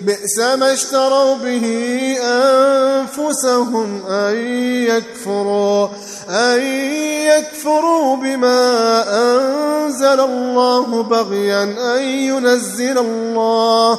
بئس ما اشتروا به أنفسهم أن يكفروا أن يكفروا بما أنزل الله بغيا أن ينزل الله.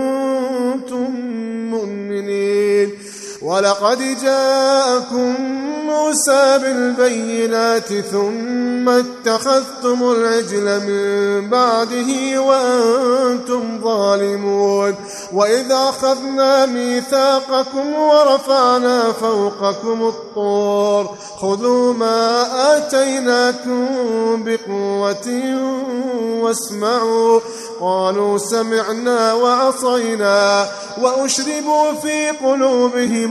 ولقد جاءكم موسى بالبينات ثم اتخذتم العجل من بعده وأنتم ظالمون. وإذا أخذنا ميثاقكم ورفعنا فوقكم الطور. خذوا ما آتيناكم بقوة واسمعوا. قالوا سمعنا وعصينا. وأشربوا في قلوبهم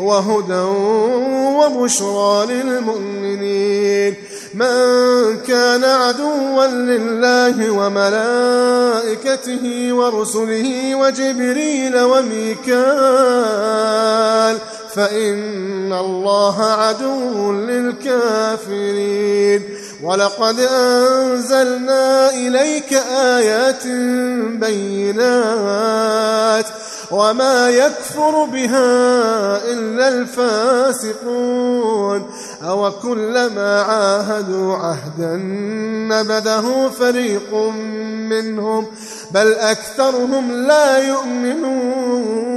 وهدى وبشرى للمؤمنين. من كان عدوا لله وملائكته ورسله وجبريل وميكال فإن الله عدو للكافرين. ولقد أنزلنا إليك آيات بينات وما يكفر بها إلا الفاسقون. أو كلما عاهدوا عهدا نبذه فريق منهم بل أكثرهم لا يؤمنون.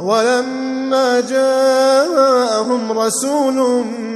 ولما جاءهم رسول